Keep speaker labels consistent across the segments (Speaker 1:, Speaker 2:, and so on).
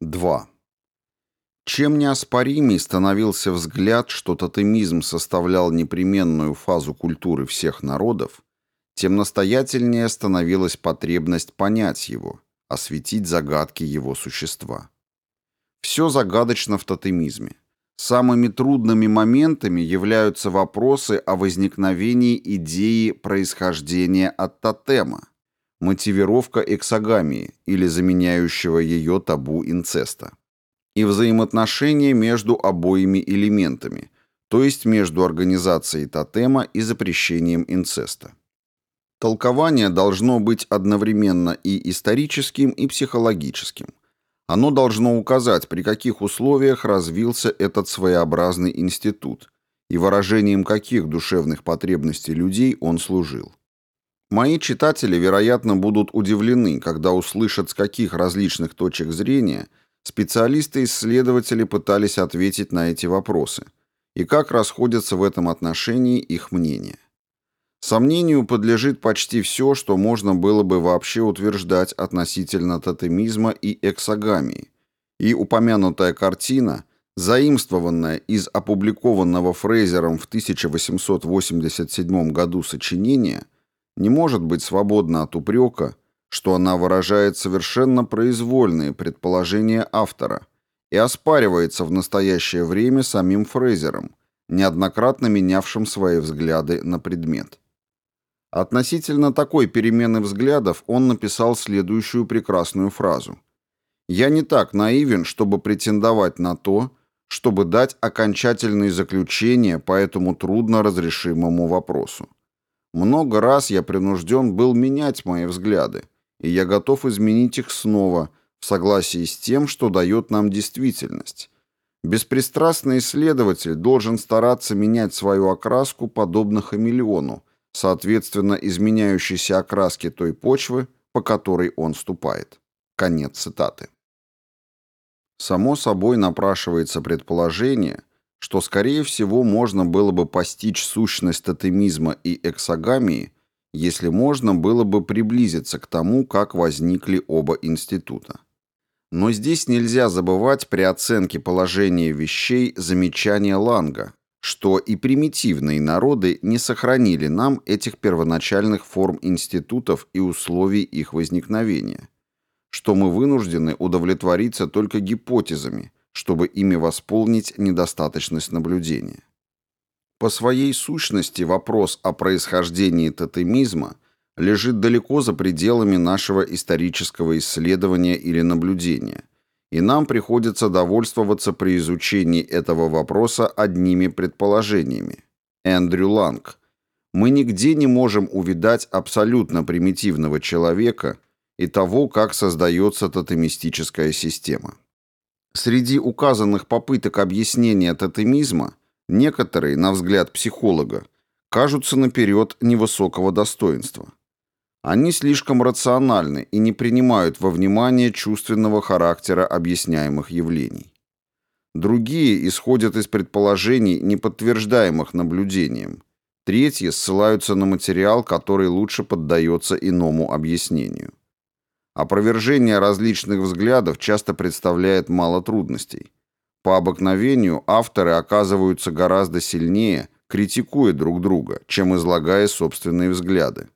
Speaker 1: 2. Чем неоспоримей становился взгляд, что тотемизм составлял непременную фазу культуры всех народов, тем настоятельнее становилась потребность понять его, осветить загадки его существа. Все загадочно в тотемизме. Самыми трудными моментами являются вопросы о возникновении идеи происхождения от тотема, мотивировка эксогамии или заменяющего ее табу инцеста, и взаимоотношения между обоими элементами, то есть между организацией тотема и запрещением инцеста. Толкование должно быть одновременно и историческим, и психологическим. Оно должно указать, при каких условиях развился этот своеобразный институт и выражением каких душевных потребностей людей он служил. Мои читатели, вероятно, будут удивлены, когда услышат, с каких различных точек зрения специалисты-исследователи пытались ответить на эти вопросы и как расходятся в этом отношении их мнения. Сомнению подлежит почти все, что можно было бы вообще утверждать относительно тотемизма и эксогамии, и упомянутая картина, заимствованная из опубликованного Фрейзером в 1887 году сочинения, не может быть свободна от упрека, что она выражает совершенно произвольные предположения автора и оспаривается в настоящее время самим Фрейзером, неоднократно менявшим свои взгляды на предмет. Относительно такой перемены взглядов он написал следующую прекрасную фразу. «Я не так наивен, чтобы претендовать на то, чтобы дать окончательные заключения по этому трудно разрешимому вопросу. Много раз я принужден был менять мои взгляды, и я готов изменить их снова в согласии с тем, что дает нам действительность. Беспристрастный исследователь должен стараться менять свою окраску подобно хамелеону, соответственно изменяющейся окраске той почвы, по которой он ступает. Конец цитаты. Само собой напрашивается предположение, что, скорее всего, можно было бы постичь сущность тотемизма и эксогамии, если можно было бы приблизиться к тому, как возникли оба института. Но здесь нельзя забывать при оценке положения вещей замечания Ланга, что и примитивные народы не сохранили нам этих первоначальных форм институтов и условий их возникновения, что мы вынуждены удовлетвориться только гипотезами, чтобы ими восполнить недостаточность наблюдения. По своей сущности вопрос о происхождении тотемизма лежит далеко за пределами нашего исторического исследования или наблюдения, и нам приходится довольствоваться при изучении этого вопроса одними предположениями. Эндрю Ланг. Мы нигде не можем увидать абсолютно примитивного человека и того, как создается тотемистическая система. Среди указанных попыток объяснения тотемизма некоторые, на взгляд психолога, кажутся наперед невысокого достоинства. Они слишком рациональны и не принимают во внимание чувственного характера объясняемых явлений. Другие исходят из предположений, не подтверждаемых наблюдением. Третьи ссылаются на материал, который лучше поддается иному объяснению. Опровержение различных взглядов часто представляет мало трудностей. По обыкновению авторы оказываются гораздо сильнее, критикуя друг друга, чем излагая собственные взгляды.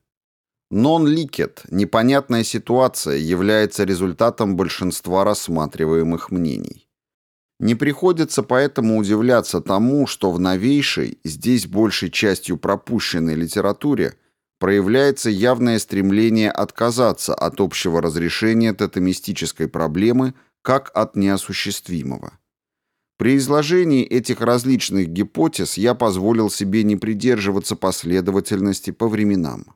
Speaker 1: Non-ликет, непонятная ситуация, является результатом большинства рассматриваемых мнений. Не приходится поэтому удивляться тому, что в новейшей, здесь большей частью пропущенной литературе, проявляется явное стремление отказаться от общего разрешения тотемистической проблемы как от неосуществимого. При изложении этих различных гипотез я позволил себе не придерживаться последовательности по временам.